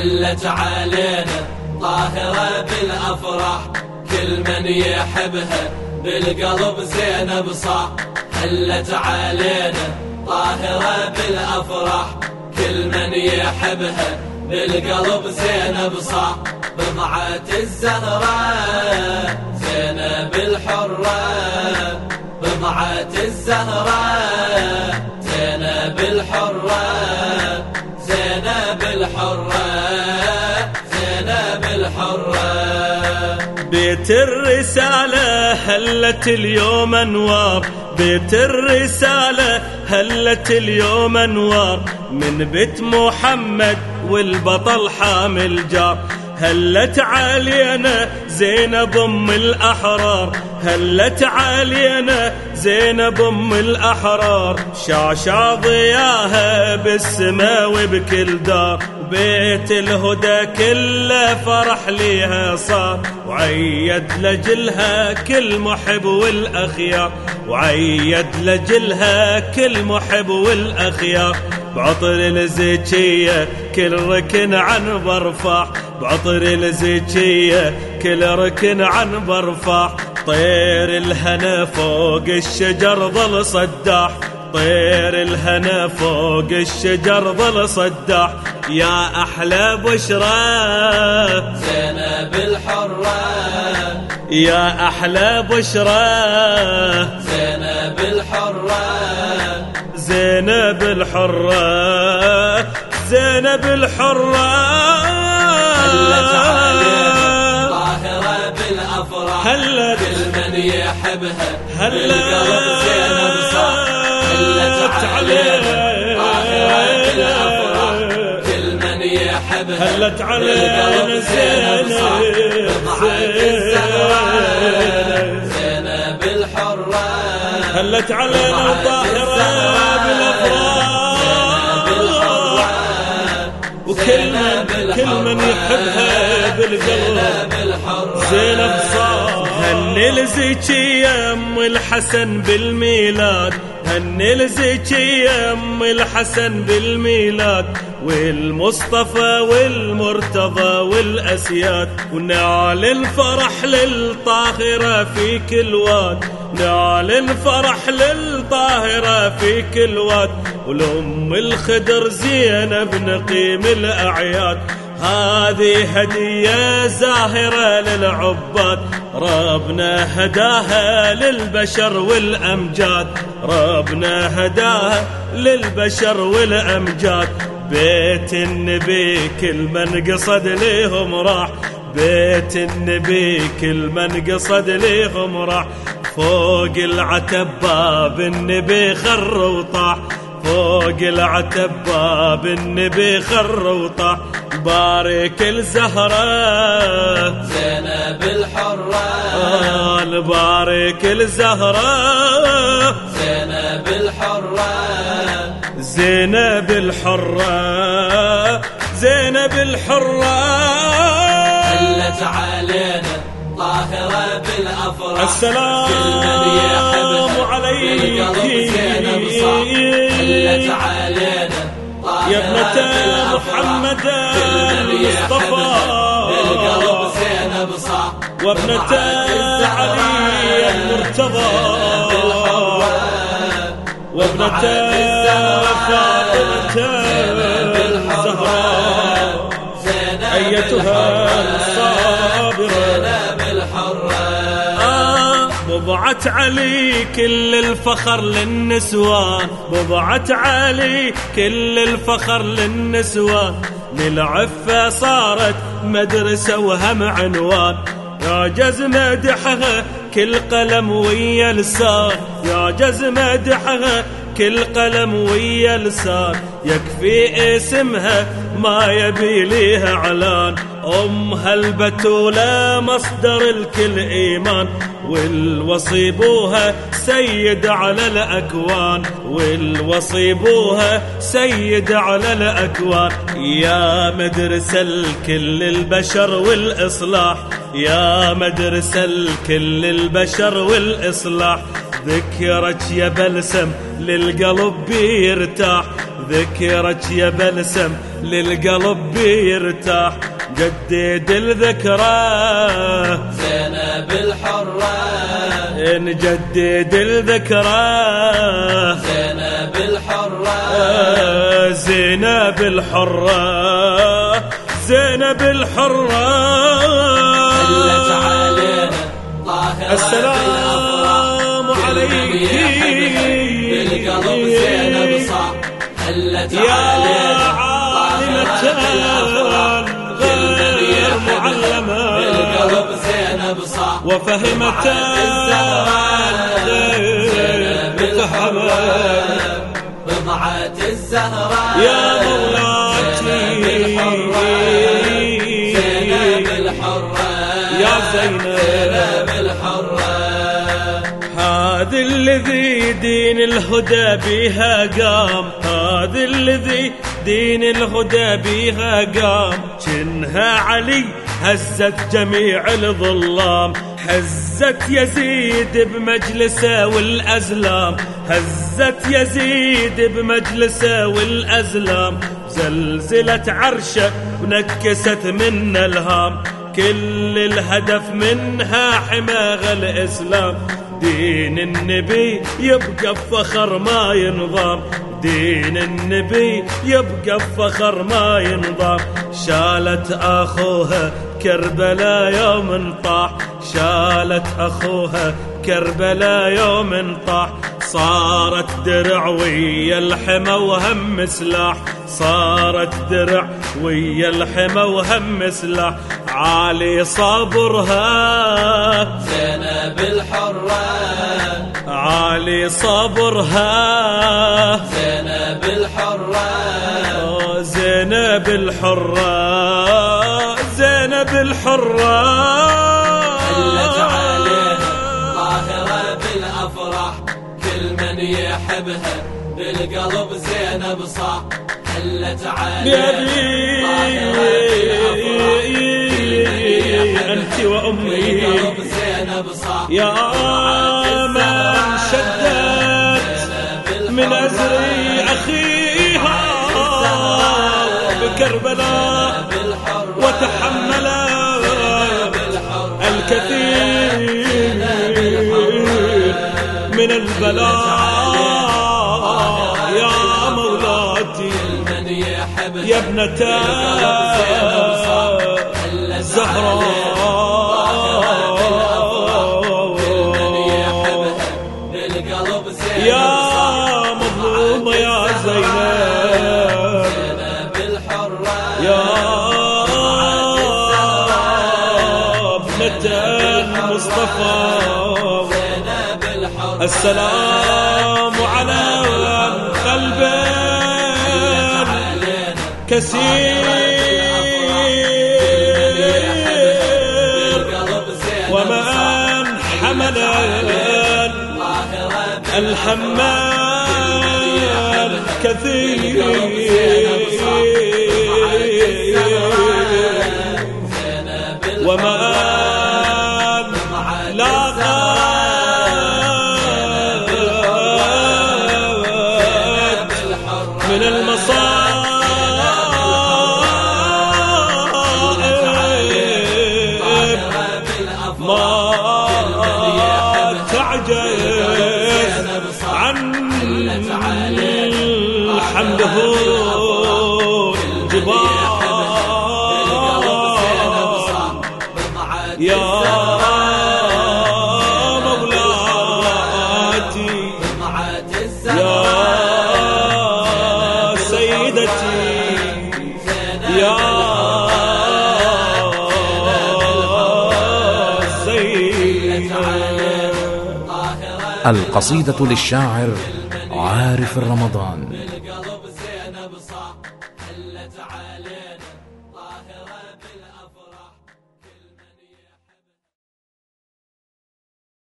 هلت علينا طاهرة بالأفراح. كل من يحبها بالقلب زينب صح هلت علينا طاهرة بالأفراح. كل من يحبها بالقلب زينب صح بضعة الزهراء زينب الحرة. بضعة الزهراء زينب الحرة. بيت الرسالة هلت اليوم أنوار. بيت الرسالة هلت اليوم أنوار. من بيت محمد والبطل حامل جار. هلت علينا زينب أم الأحرار. هلت علينا زينب أم الأحرار. شعشع ضياها بالسما وبكل دار. بيت الهدى كله فرح ليها صار وعيد لجلها كل محب والأخيار وعيد لجلها كل محب والأخيار. بعطر الزكية كل ركن عن برفاح بعطر الزكية كل ركن عن برفاح. طير الهنا فوق الشجر ظل صداح طير الهنا فوق الشجر ظل صداح يا أحلى بشرى. زينب الحرة يا أحلى بشرى. زينب الحرة زينب الحرة. زينب الحرة. هلت طاهرة بالأفراح. هلت. كل من يحبها هلت. هلت علينا كل من يحبها هلت علينا زينب. بضعة الزهراء زينب الحرة هلت علينا الطاهرة بالأفراح. وكل من كل من يحبها بالقلب. زينب صار. هني الزكية أم الحسن بالميلاد. هني الزكية أم الحسن بالميلاد والمصطفى والمرتضى والأسياد ونعلن فرح للطاهرة في كل واد. نعلن فرح للطاهرة في كل واد. ولأم الخدر زينب نقيم الأعياد. هذه هدية زاهرة للعباد ربنا هداها للبشر والأمجاد ربنا هداها للبشر والأمجاد. بيت النبي كل من قصد ليهم راح بيت النبي كل من قصد ليهم راح. فوق العتب باب النبي خر وطاح فوق العتب باب النبي خر وطاح. بارك الزهرة. زينب الحرة. بارك الزهرة. زينب الحرة. زينب الحرة. زينب الحرة. هلت علينا طاهرة بالأفراح السلام كل من يحبها عليك. زينب هلت علينا يا ابنة. محمد المصطفى. بالقلب زينب صح وابنة. علي المرتضى. وابنة فاطمة. الزهراء أيتها. الصابرة بضعة علي كل الفخر للنسوان بضعة علي كل الفخر للنسوان. للعفة صارت مدرسة وهم عنوان. يعجز مدحها كل قلم ويا لسان. يعجز مدحها كل قلم ويا لسان. يكفي اسمها ما يبي ليها اعلان. أم هالبتولة مصدر الكل إيمان. والوصي بوها سيد على الأكوان والوصي بوها سيد على الأكوان. يا مدرسة الكل البشر والإصلاح. يا مدرسة الكل البشر والإصلاح. ذكرك يا بلسم للقلب بيرتاح. ذكرك يا بلسم للقلب بيرتاح. جدد الذكرى. زينب الحرة نجدد الذكرى. زينب الحرة زينب الحرة زينب الحرة حلت علينا طاهرة السلام عليك. بالقلب زينب صح حلت يا علينا عالمة غير معلمة بالقلب زينب صح وفهمت فهمت بضعة الزهراء يا مولاتي زينب الحرة يا زينب. زينب الحرة هذا الذي دين الهدى بها قام. هذا الذي دين الهدى بها قام. جنها علي هزت جميع الظلام. هزت يزيد بمجلسه والأزلام. هزت يزيد بمجلسه والأزلام. زلزلت عرشه ونكست من الهام. كل الهدف منها حماغ الإسلام. دين النبي يبقى بفخر ما ينضام دين النبي يبقى بفخر ما ينضام شالت أخوها كربلاء يوم طاح شالت أخوها كربلاء يوم طاح صارت درع ويا الحمى وهم سلاح. صارت درع ويا الحمى وهم سلاح. عالي صبرها زينب الحرة. عالي صبرها. زينب الحرة. زينب الحرة. زينب الحرة. حلت عليها طاهرة بالأفراح. كل من يحبها بالقلب زينب صح حلت عليها طاهرة بالأفراح. كل من يحبها أنت وأمي. بالقلب زينب صح يا من أزري أخيها بكربلاء وتحمل الكثير من البلاء يا مولاتي يا ابنة السلام على قلب كثير. ومن حمل الحمال كثير. المصائب ما تعجز عن حمله الجبال يا القصيدة للشاعر عارف الرمضان.